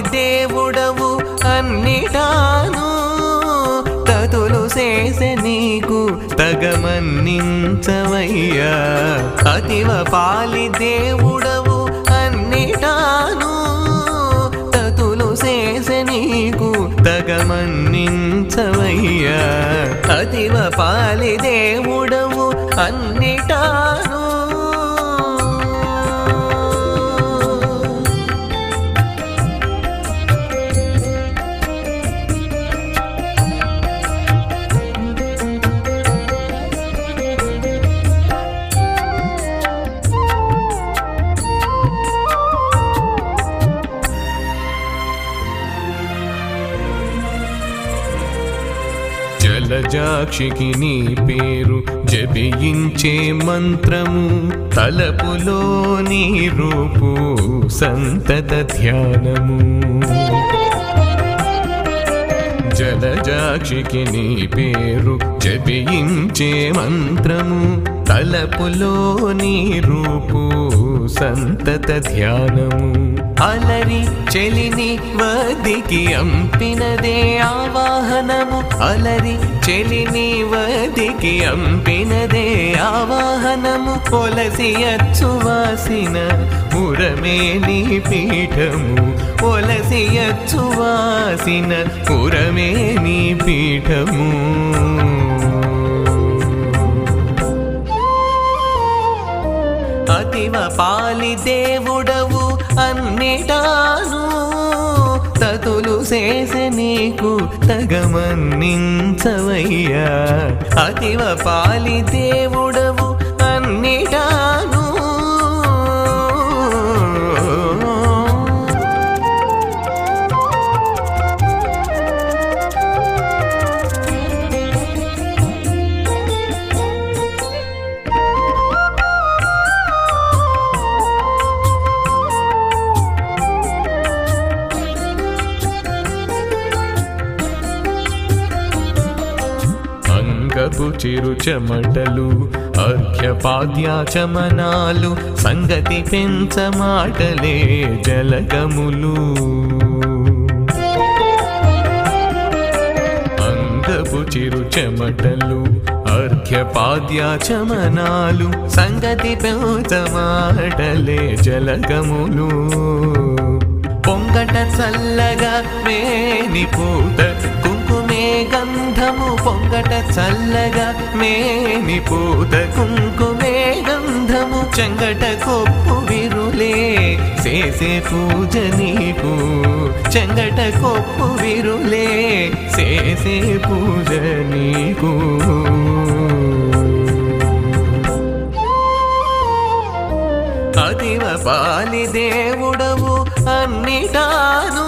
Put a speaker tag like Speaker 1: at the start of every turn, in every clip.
Speaker 1: దేవుడవు అన్నిటాను. తతులు చేసే నీకు తగమన్నించవయ్యా. అతివ పాలి దేవుడవు అన్నిటాను. తతులు చేసే నీకు తగమన్నించవయ్యా. అతివ పాలి దేవుడవు అన్నిటాను. జలజాక్షికి నీ పేరు జపించే మంత్రము తలపులో నీ రూపు సంతత ధ్యానము. జలజాక్షికి నీ పేరు జపించే మంత్రము తలపులో నీ రూపు సంతత ధ్యానము. అల చెలిని వదికి అంపినదే ఆవాహనము. అలరి చెలిని వదికి అంపినదే ఆవాహనము. కొలసి అచ్చువాసిన పురమేని పీఠము. కొలసి అచ్చువాసిన పురమేని పీఠము. అతివ పాలి దేవుడవు అన్నిటాను తతులు చేసే నీకు తగమన్నించవయ్యా. అతివ పాలి దేవుడు చిరు చెమటలు అర్ఘ్యపాద్యాచమనాలు సంగతి పెంచమాటలే జలగములు. అంగపు చిరు చెమటలు అర్ఘ్యపాద్యాచమనాలు సంగతి పెంచమాటలే జలగములు. పొంగట చల్లగా మేని పూత గంధము పొంగట చల్లగా మేని పూత కుంకుమే గంధము చెంగట కొప్పు విరులే చేసే పూజ నీకు. చెంగట కొప్పు విరులే చేసే పూజ నీకు. అదివ పాలి దేవుడవు అన్నిటాను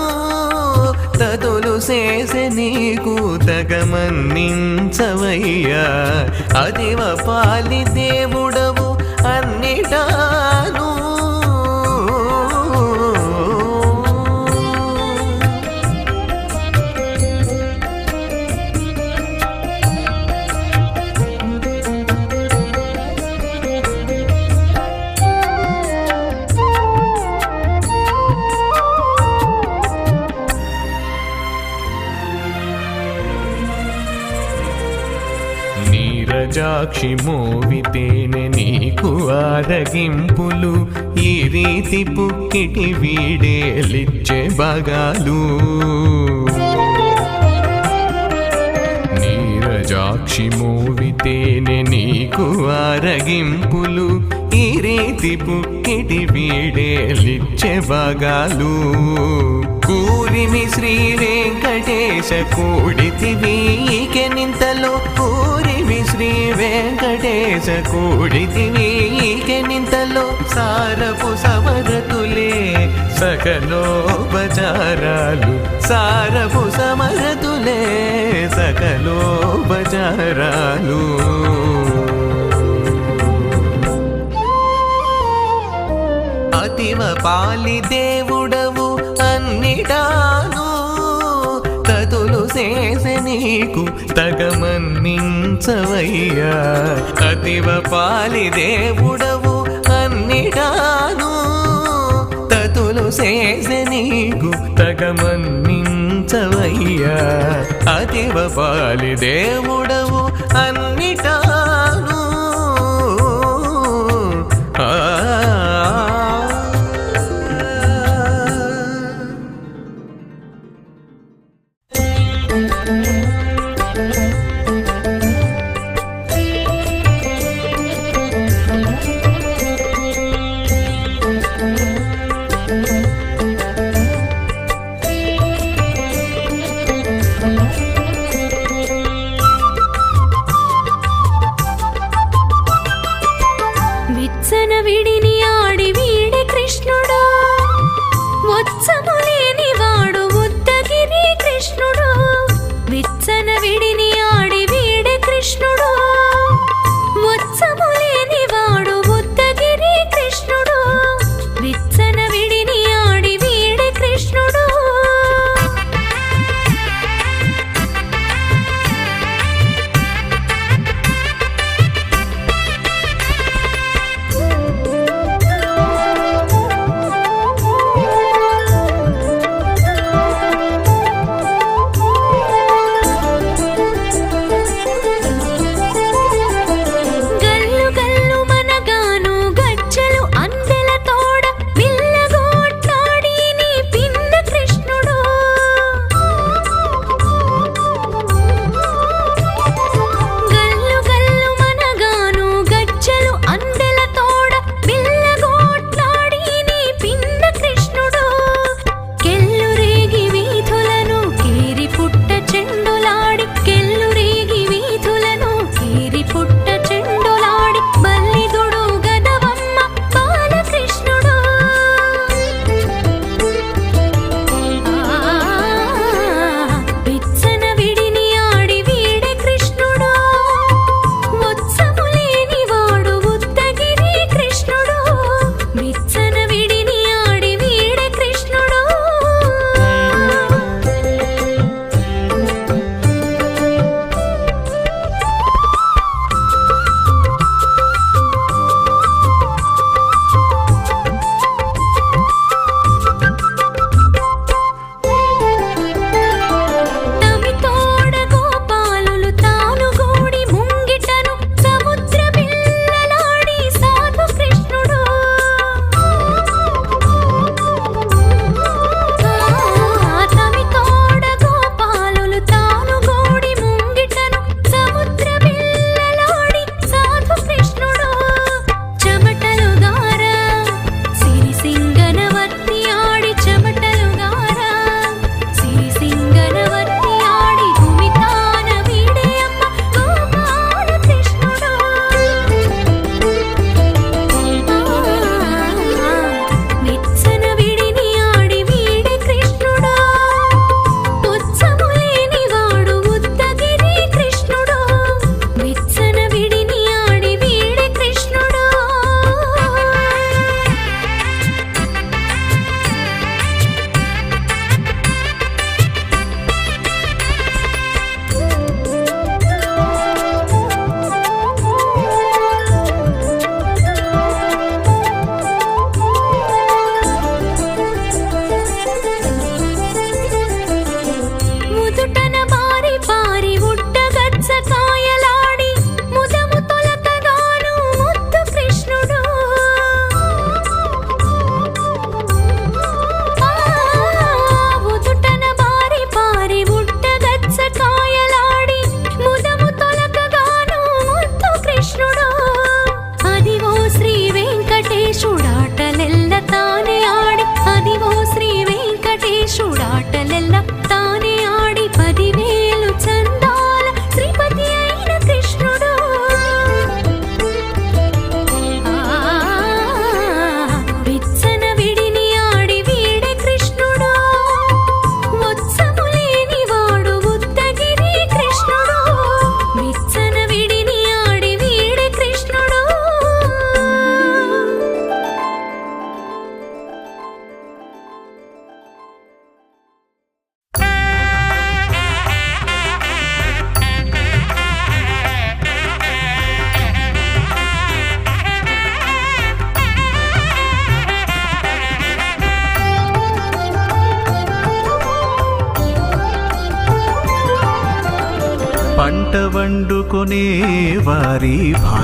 Speaker 1: తదులు చేసే నీకు తగమన్నించవయ్యా అదివ పాలి దేవుడవు అన్నిటా సాక్షి మోవితేనె నీకు ఆరగింపులు ఈ రీతి పుక్కిటి వీడేలిచ్చే బగాలు నీరజాక్షి మోవితేనె నీకు ఆరగింపులు. ఈ రీతి పుక్కిటి వీడేలిచ్చే బగాలు కూరిమి శ్రీ వెంకటేశ కూడితివి ఈకెనింతలో కూరిమి శ్రీ వెంకటేశ కూడితివి ఈకెనింతలో సారపు సమరతులే సకలోపచారాలు. సారపు సమరతులే సకలోపచారాలు. అతివ పాలి దేవుడవు అన్నిటాను తతులు చేసే నీకు తగమన్నించవయ్యా. అతివ పాలి దేవుడవు అన్నిటాను. తతులు చేసే నీకు తగమన్నించవయ్యా. అతివ పాలి దేవుడవు
Speaker 2: అన్నిటా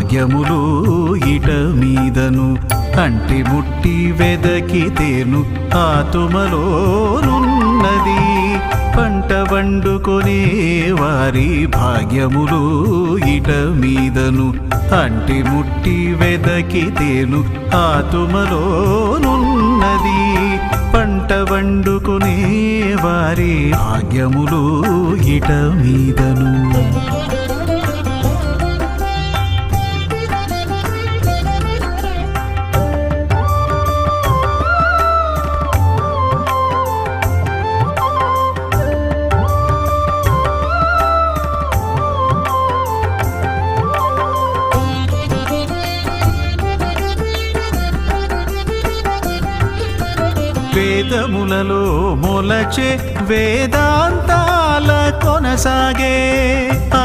Speaker 2: భాగ్యములు ఇట మీదను కంటి ముట్టి వెదకితేను ఆతుమలోనున్నది. పంట వండుకొనే వారి భాగ్యములు ఇట మీదను అంటి ముట్టి వెదకితేను ఆతుమలోనున్నది. పంట వండుకునే వారి భాగ్యములు ఇట మీదను. వేదములలో మొలచే వేదాంతాల కొనసాగే. ఆ,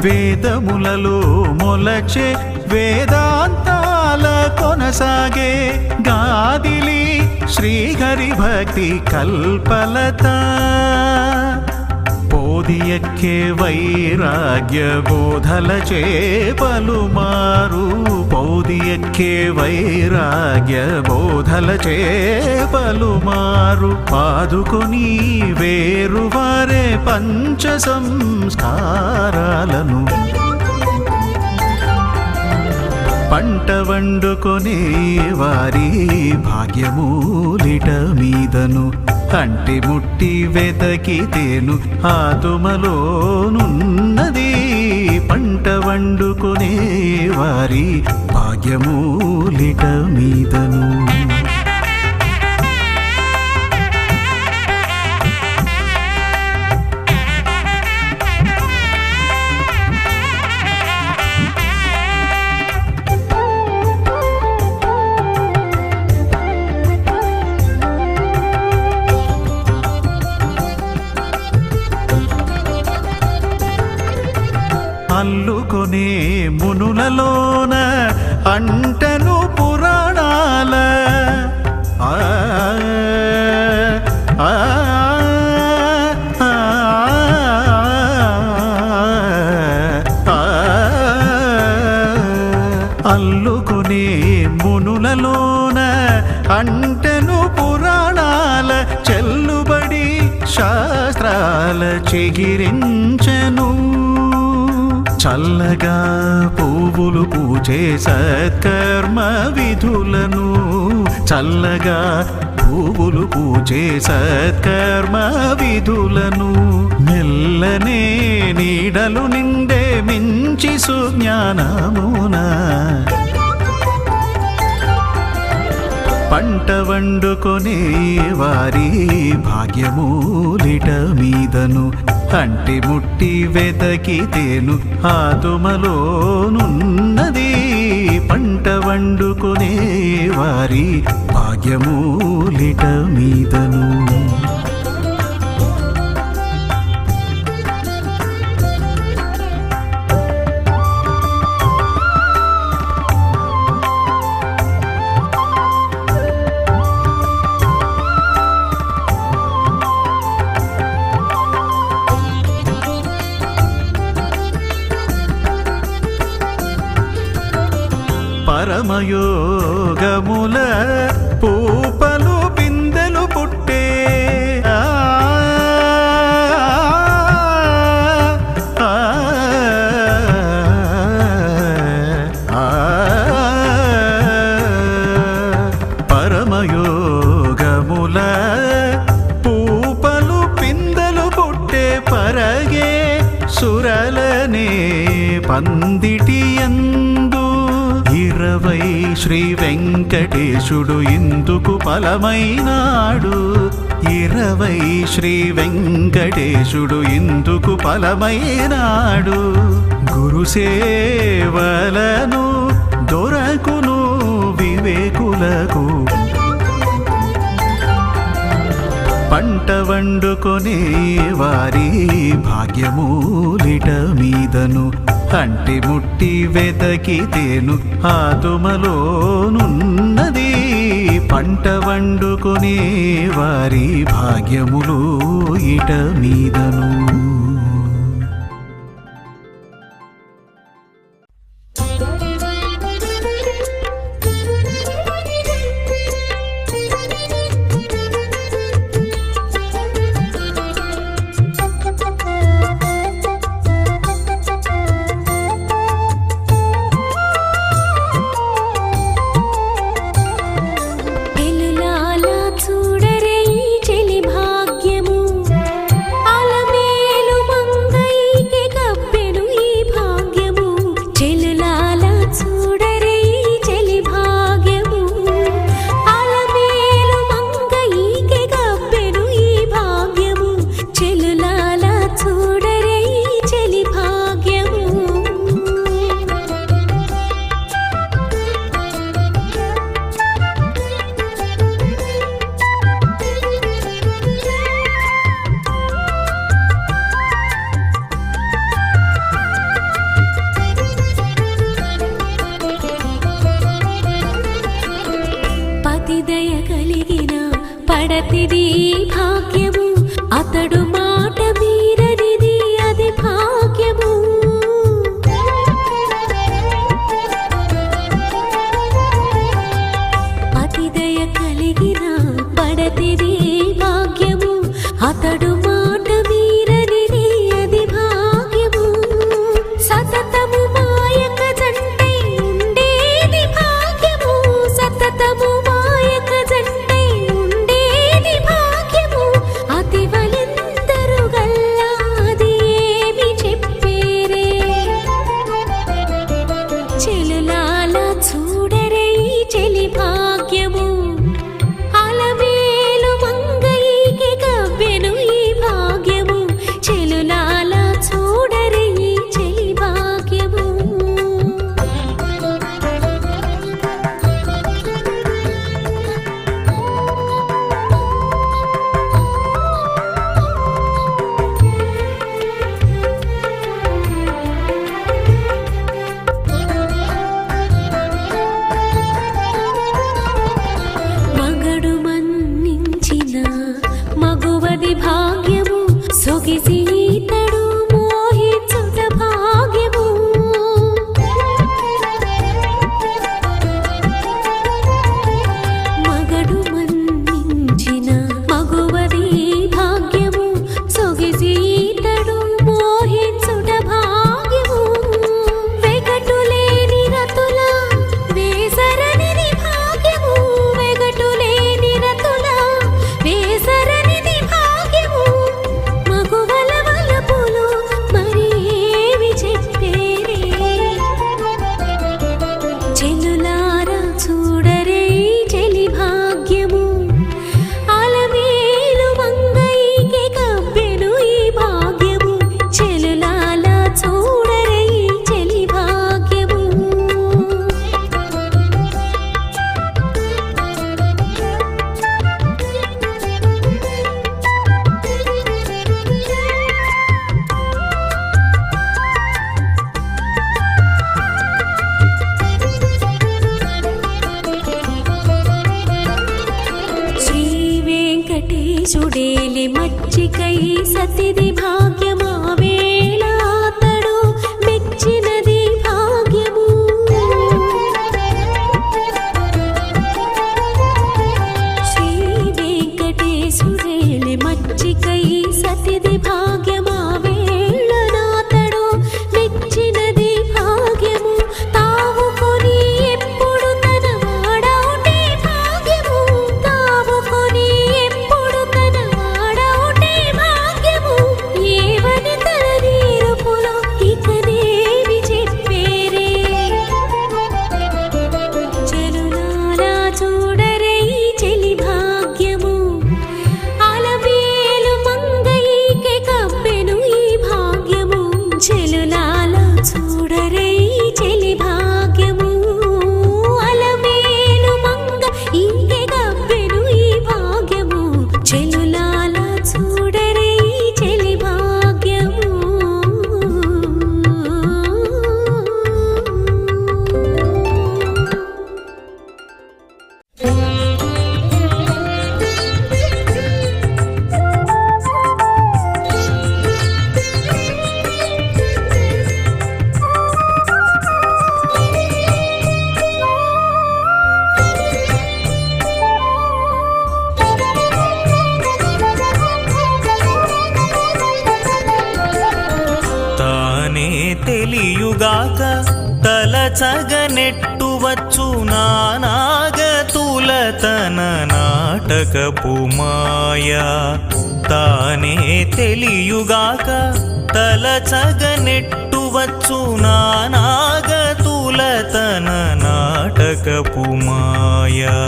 Speaker 2: వేదములలో మొలచే వేదాంతాల కొనసాగే. గాదిలి శ్రీహరి భక్తి కల్పలతా. పోది వైరాగ్య బోధల చేపలు మారు పోది వైరాగ్య బోధల చేపలు మారు పాదుకొని వేరువారే పంచ సంస్కారాలను. పంట వండుకొనే వారి భాగ్యమూలిట మీదను. కంటి ముట్టి వెతకితేను ఆతుమలోనున్నది పంట వండుకొనే వారి భాగ్యమూలిట మీదను. అల్లుకొనే మునులలోన అంటను పురాణాల చల్లగా పువ్వులు పూచే సత్కర్మ విధులను. చల్లగా పువ్వులు పూచే సత్కర్మ విధులను. మెల్లనే నీడలు నిండే మించి సుజ్ఞానమున. పంట వండుకొనే వారి భాగ్యమూలిట మీదను కంటి ముట్టి వెతకితేను ఆతుమలోనున్నది. పంట వండుకునే వారి భాగ్యమూలిట మీదను వెంకటేశుడు ఇందుకు ఫలమైనాడు. ఇరవై శ్రీ వెంకటేశుడు ఇందుకు ఫలమైనాడు. గురుసేవలను దొరకును వివేకులకు. పంట వండుకొనే వారి భాగ్యమూలిట మీదను.
Speaker 3: అంటి ముట్టి వెదకితేను ఆతుమలోనున్నది పంట వండుకునే వారి భాగ్యములు ఇట మీదను.
Speaker 4: सतिदि भाग्यमावे।
Speaker 5: తలచగనెట్టువచ్చు నానాగతుల తన నాటకపు మాయా తానే తెలియుగాక తలచగనెట్టువచ్చు నానాగతుల తన నాటకపు మాయా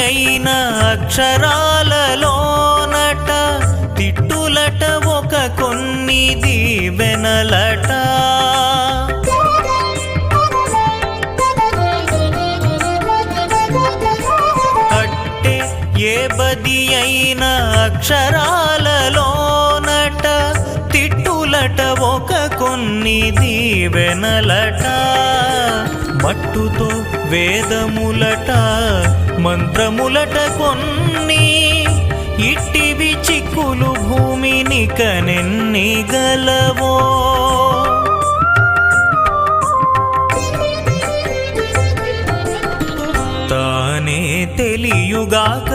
Speaker 5: అయిన అక్షరాలలోనట తిట్టులట ఒక కొన్ని దీవెనలట అట్టే ఏ బది అయిన అక్షరాలలోనట తిట్టులట ఒక కొన్ని దీవెనలట మట్టుతో వేదములట మంత్రములట కొన్ని ఇట్టివి చిక్కులు భూమిని కనెన్ని గలవో. తానే తెలియుగాక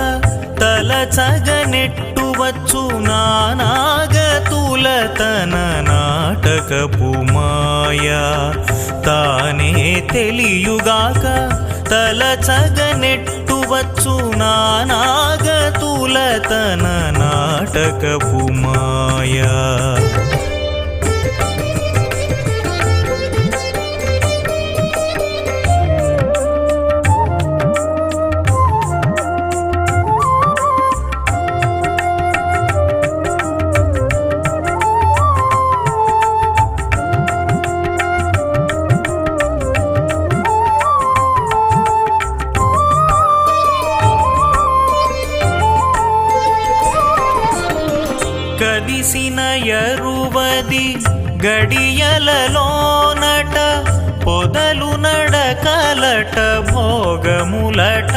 Speaker 5: తలచగనెట్టువచ్చు నానాగతుల తన నాటకపు మాయా. తానే తెలియుగాక వచ్చు నానాగతుల తన నాటకపు మాయా. గడియరువది ఎరువది గడియలలోనట పొదలు నడకలట భోగములట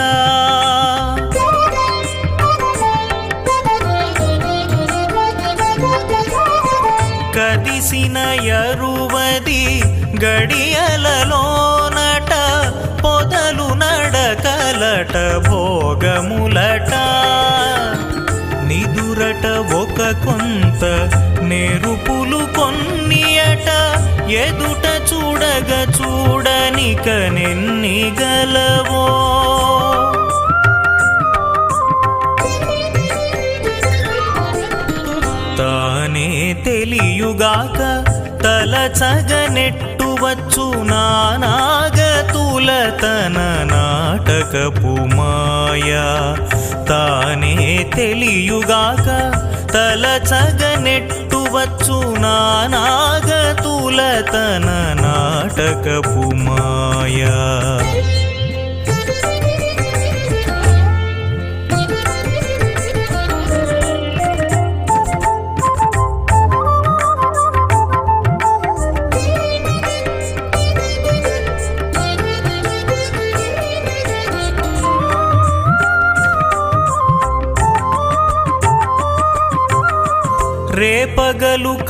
Speaker 5: కదిసిన ఎరువది గడియలలోనట పొదలు నడకలట భోగములట ఊరట ఒక కొంత నేరుపులు కొన్నియట ఎదుట చూడగ చూడనిక నెన్ని గలవో. తానే తెలియుగాక తలచగనెట్టువచ్చు నానాగతుల తన నాటకపు మాయా. తానే తెలియుగాక తలచగనెట్టువచ్చు నానాగతుల తన నాటకపు మాయా.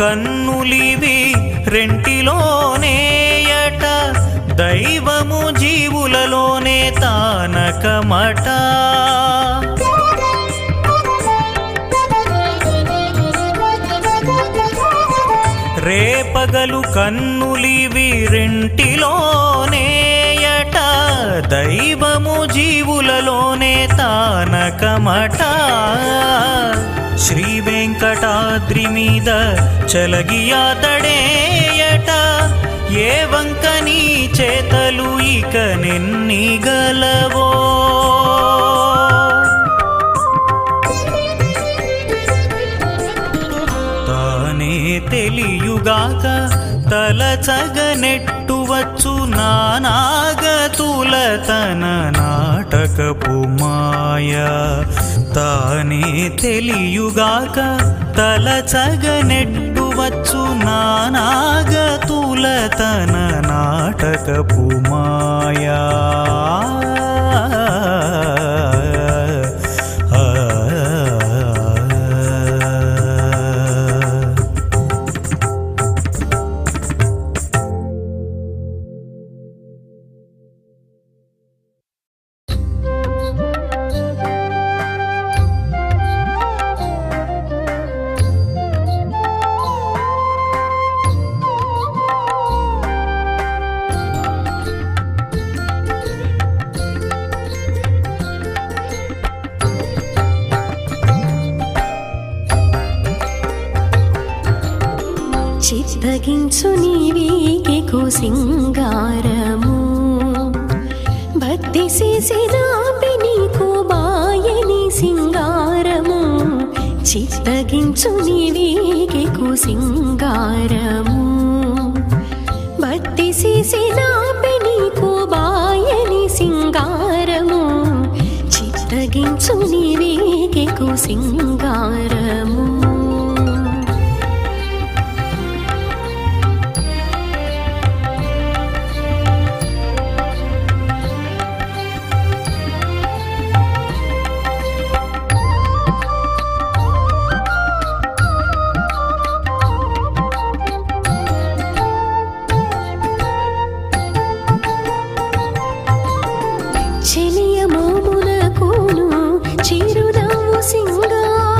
Speaker 5: కన్నులివి రెంటిలోనేయట దైవము జీవులలోనే తానకమట. రేపగలు కన్నులివి రెంటిలోనేయట దైవము జీవులలోనే తానకమట. శ్రీ వెంకటాద్రి మీద చలగియాతడేయట ఏ వంక నీ చేతలు ఇక నిన్ని గలవో తానే తెలియుగాక తలచగనెట్టువచ్చు నానాగతుల తన నాటకపు మాయా. తానే తెలియుగాక తలచగనెట్టువచ్చు నానాగతుల తన నాటకపు మాయా.
Speaker 3: 新歌。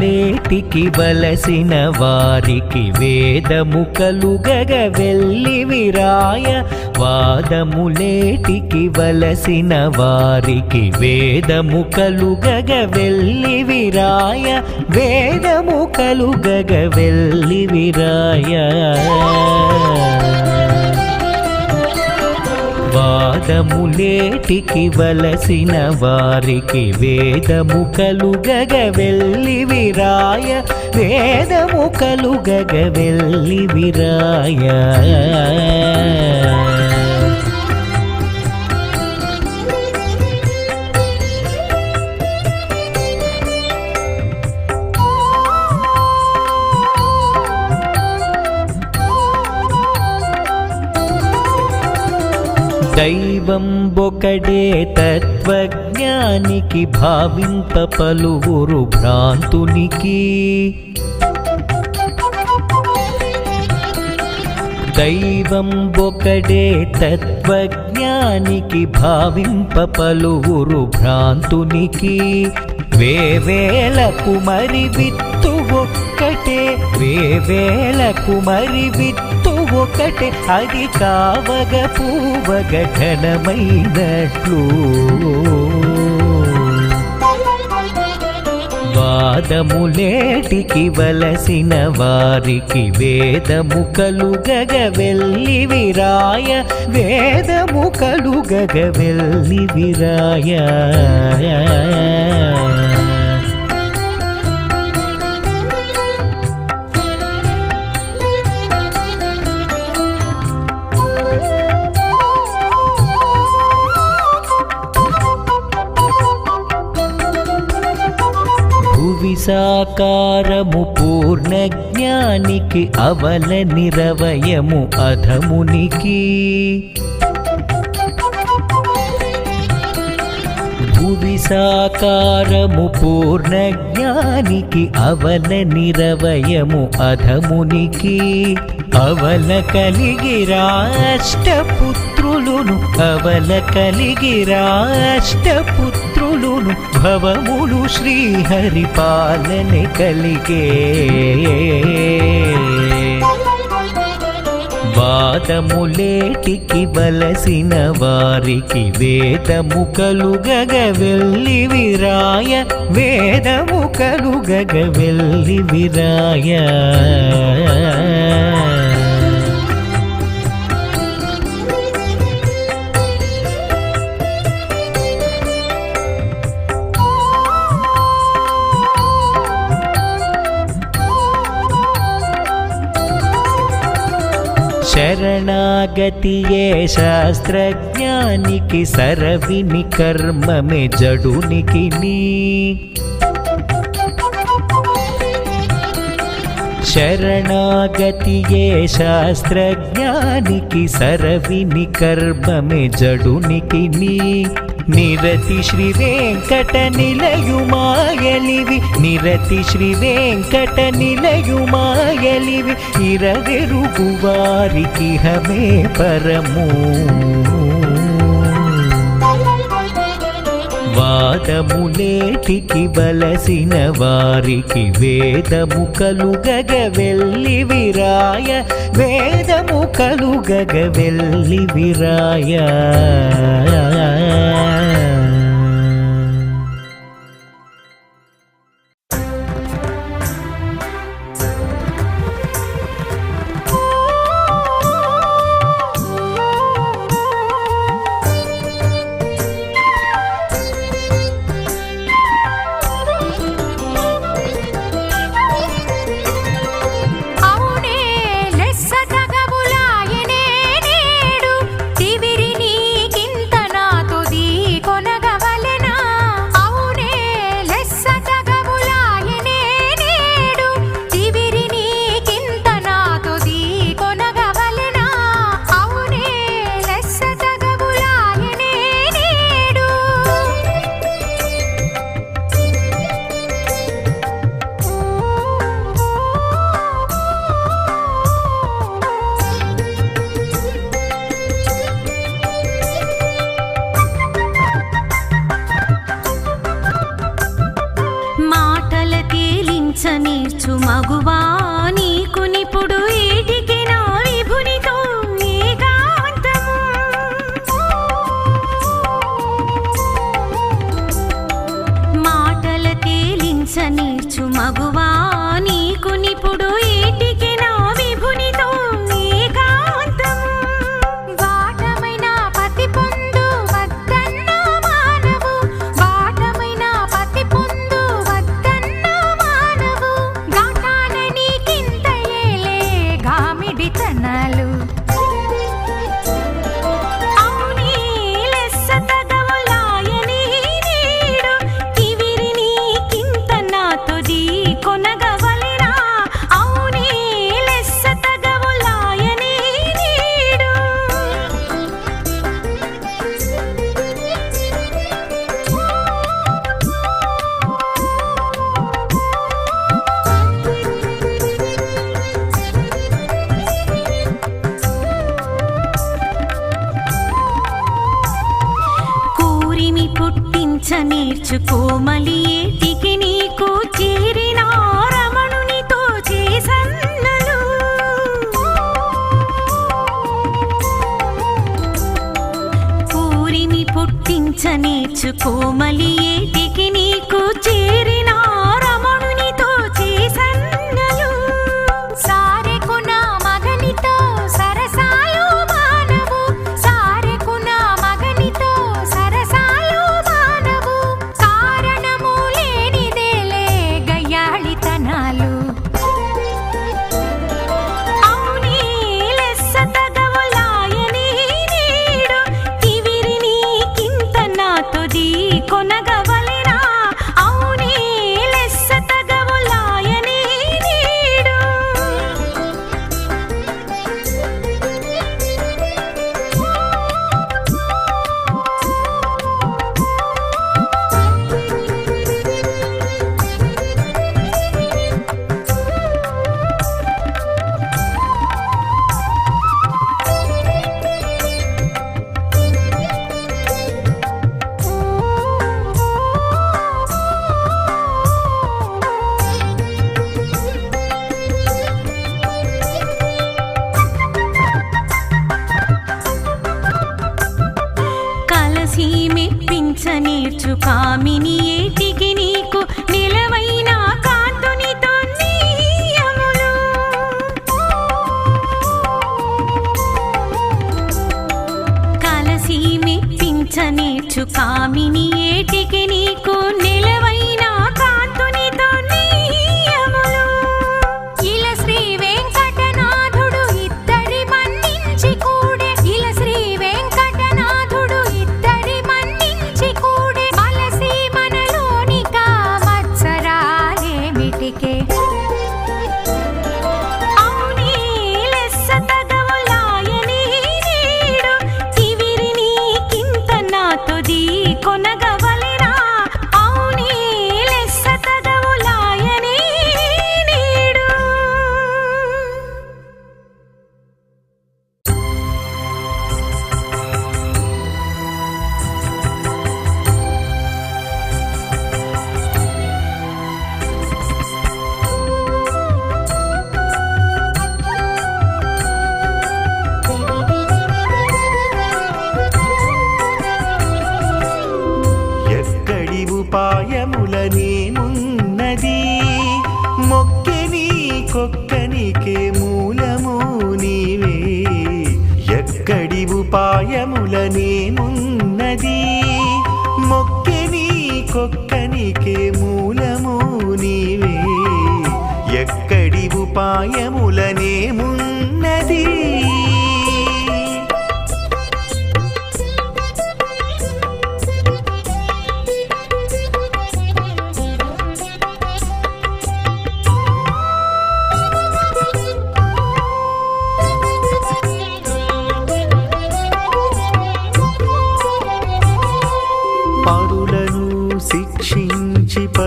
Speaker 6: నేటికి వలసిన వారికి వేదము కలుగగ వెళ్ళి విరాయ. వాదములేటికి వలసిన వారికి వేదము కలుగగ వెళ్ళి విరాయ. వేదము కలుగగ వెళ్ళి విరాయ. పాదములేటికి వలసిన వారికి వేదము కలుగగ వెళ్ళి విరాయ వేదము కలుగగ వెళ్ళి విరాయ. దైవం బొకడే తత్వజ్ఞానికి భావింప పలువురు భ్రాంతునికి. దైవం బొకడే తత్వజ్ఞానికి భావింప పలువురు భ్రాంతునికి. వేవేల కుమరి విత్తు ఒక్కటే వేవేల కుమరి విత్తు ఒకటే అది కావగ పూవగ ఘనమైనట్లు. వాదములేటికి వలసిన వారికి వేదము కలుగగ వెళ్ళి విరాయ వేదము కలుగగ వెళ్ళి విరాయ. సాకారము పూర్ణ జ్ఞానికి అవల నిరవయము అధమునికి. భువి సాకారము పూర్ణ జ్ఞానికి అవల నిరవయము అధమునికి. అవల కలిగి రాష్ట్రపుత్ర కలిగిరాష్టపుత్రులును అవల కలిగిరాష్టపుత్రులును భవములు శ్రీహరి పాలన కలిగే. వాదములేటికి వలసిన వారికి వేదము కలుగగ వెళ్ళి విరాయ. వేదము కలుగగ వెళ్ళి విరాయ. శరణాగతియే శాస్త్రజ్ఞానికి సరవిని కర్మమే జడునికి నీ. శరణాగతియే శాస్త్రజ్ఞానికి సరవిని కర్మమే జడునికి నీ. నిరతి శ్రీ వెంకట నిలయుమాయలివి నిరతి శ్రీ వెంకట నిలయుమాయలివి ఇరవెరుగువారికి హమే పరము. వాదములేటికి బలసిన వారికి వేదము కలుగగ వెళ్ళి విరాయ. వేదము కలుగగ వెళ్ళి విరాయ.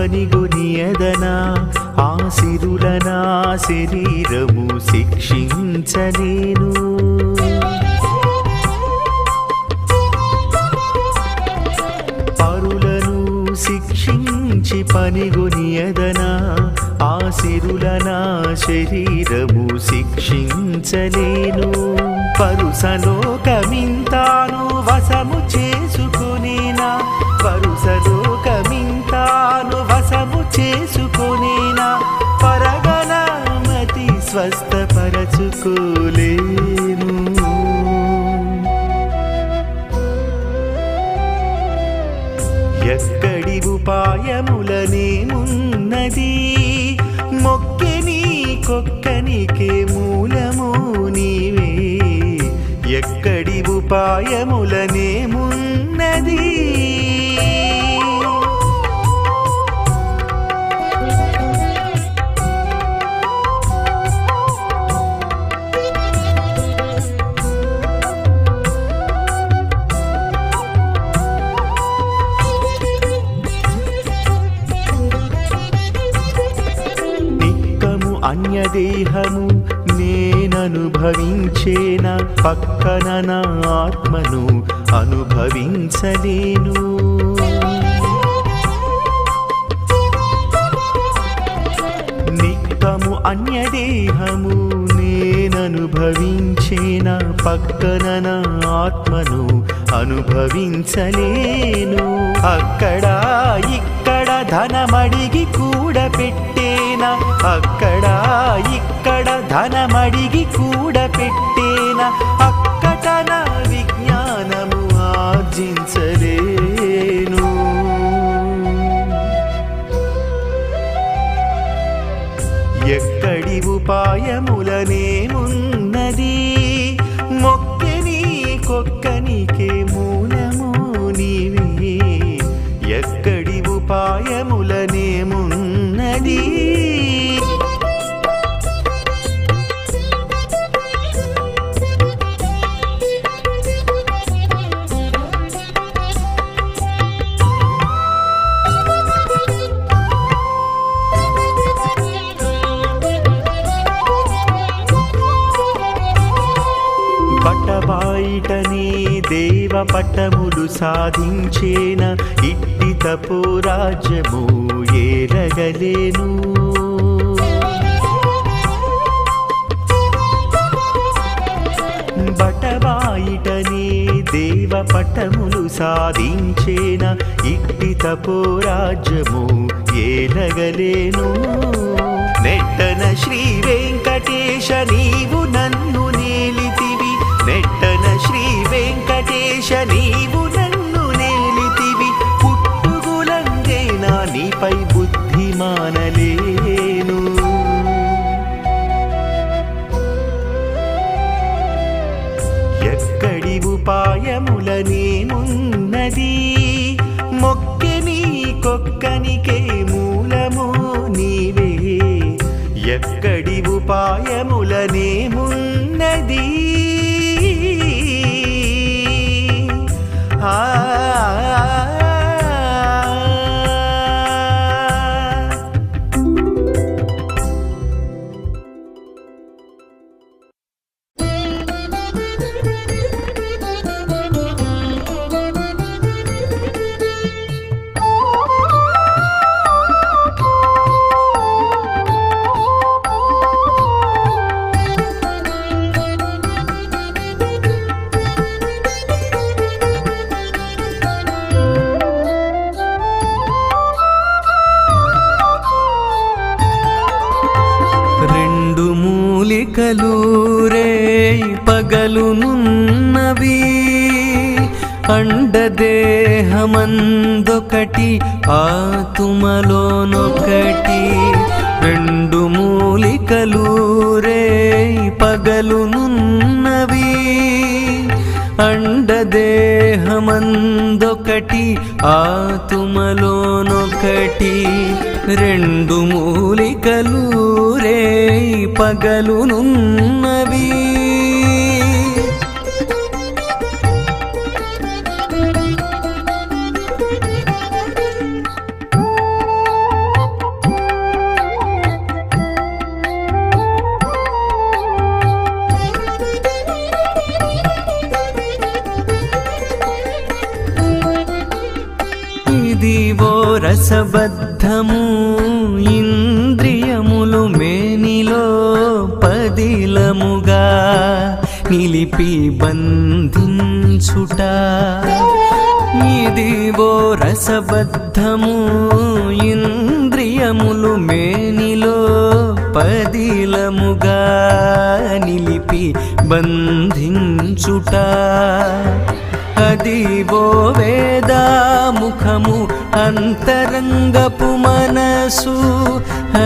Speaker 7: పనిగొనియదనా ఆ సిరుల నా శరీరము శిక్షించలేను పరులను శిక్షించి పనిగొనియదనా ఆ సిరుల నా శరీరము శిక్షించలేను పరుసలోకమింతాను వసము చేసుకునేనా? పరుసలో పునీనా పరగణామతి స్వస్థపరచుకోలేను. ఎక్కడి ఉపాయములనేమున్నది మొక్కిని కొక్కనికే మూలము నీవే. ఎక్కడి ఉపాయములనేము దేహము నేననుభవించేన పక్కన నా ఆత్మను అనుభవించలేను. నిత్తము అన్యదేహము నేననుభవించిన పక్కన నా ఆత్మను అనుభవించలేను. అక్కడ ఇక్కడ ధనమడిగి కూడా పెట్టేనా? అక్కడ ఇక్కడ ధనమడిగి కూడా పెట్టేనా? నా విజ్ఞానము ఆర్జించలేను ఎక్కడి పట్టములు సాధించేన ఇట్టి తపోరాజ్యము ఏరగలేను బటవాయిటనే దేవ పట్టములు సాధించేన ఇట్టి తపోరాజ్యము ఏరగలేను నెట్టన శ్రీ వెంకటేశ నీవు నన్ను వెంకటేశ నీవు నన్ను నేలితివి. పుట్టుగులందేనా నీపై బుద్ధి మానలేను ఎక్కడి మొక్కి మొక్కెని కొక్కనికే మూలము నీవే. ఎక్కడి ఉపాయములనేమున్నది ఆ
Speaker 8: మూలికలు రే పగలునున్నవి. రసబద్ధము ఇంద్రియములు మేనిలో పదిలముగా నిలిపి బంధించుట. అది ఓ వేదాముఖము అంతరంగపు మనసు.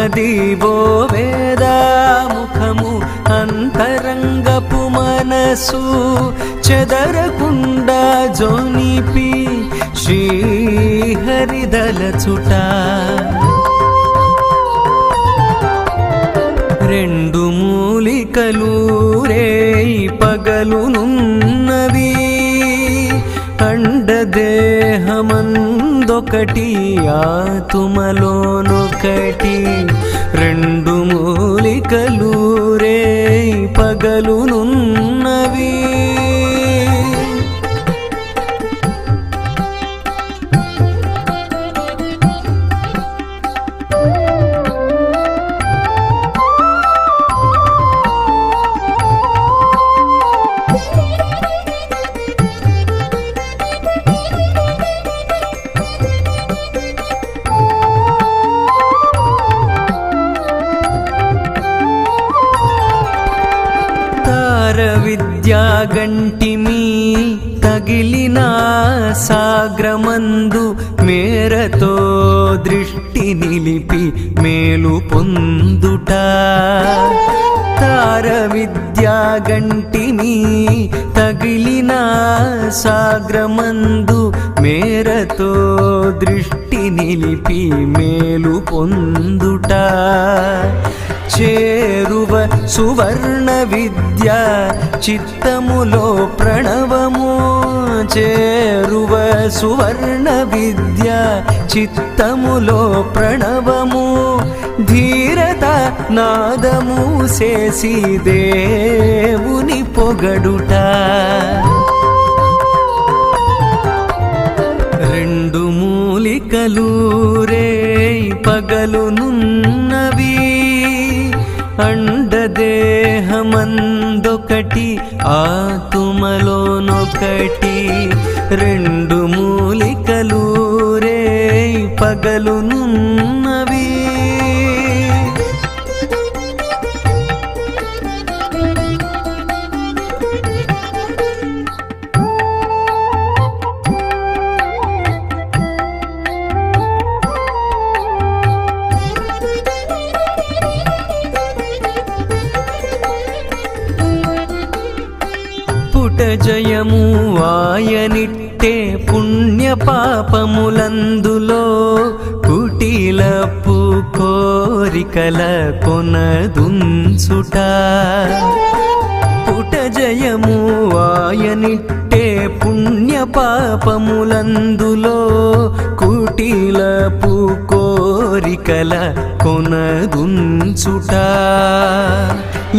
Speaker 8: అది ఓ వేదాముఖము అంతరంగపు మనసు. చెదరకుండా జోనిపి శ్రీహరిదలచుట రెండు మూలికలు రే పగలునున్నవి. అండదేహమందొకటి ఆతుమలోనొకటి. రెండు మూలికలు రే పగలునున్నవి. చిత్తములో ప్రణవము చేరువ సువర్ణ విద్య చిత్తములో ప్రణవము ధీరత నాదము చేసి దేవుని పొగడుట. రెండు మూలికలు రే పగలునున్నవి దేహమందొకటి ఆతుమలోనొకటి రెండు మూలికలు రే పగలునున్న కోరికల కొనదుంచుట. పుట జయము ఆయనిట్టే పుణ్య పాపములందులో కుటిలపు కోరికల కొనదుంచుట.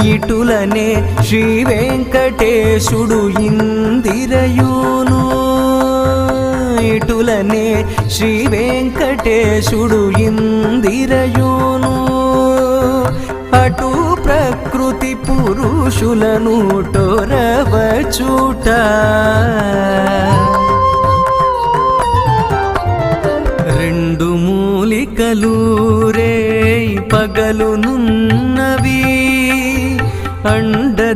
Speaker 8: ఇటులనే శ్రీ వెంకటేశుడు ఇందిరయును. ఇటులనే శ్రీ వెంకటేశుడు ఇందిరయును. పురుషులను టోరవచూట రెండు మూలికలు రే పగలునున్నవి అండదేహమందొకటి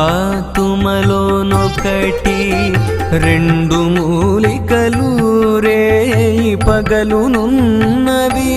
Speaker 8: ఆతుమలోనొకటి. రెండు మూలికలు రే పగలునున్నవి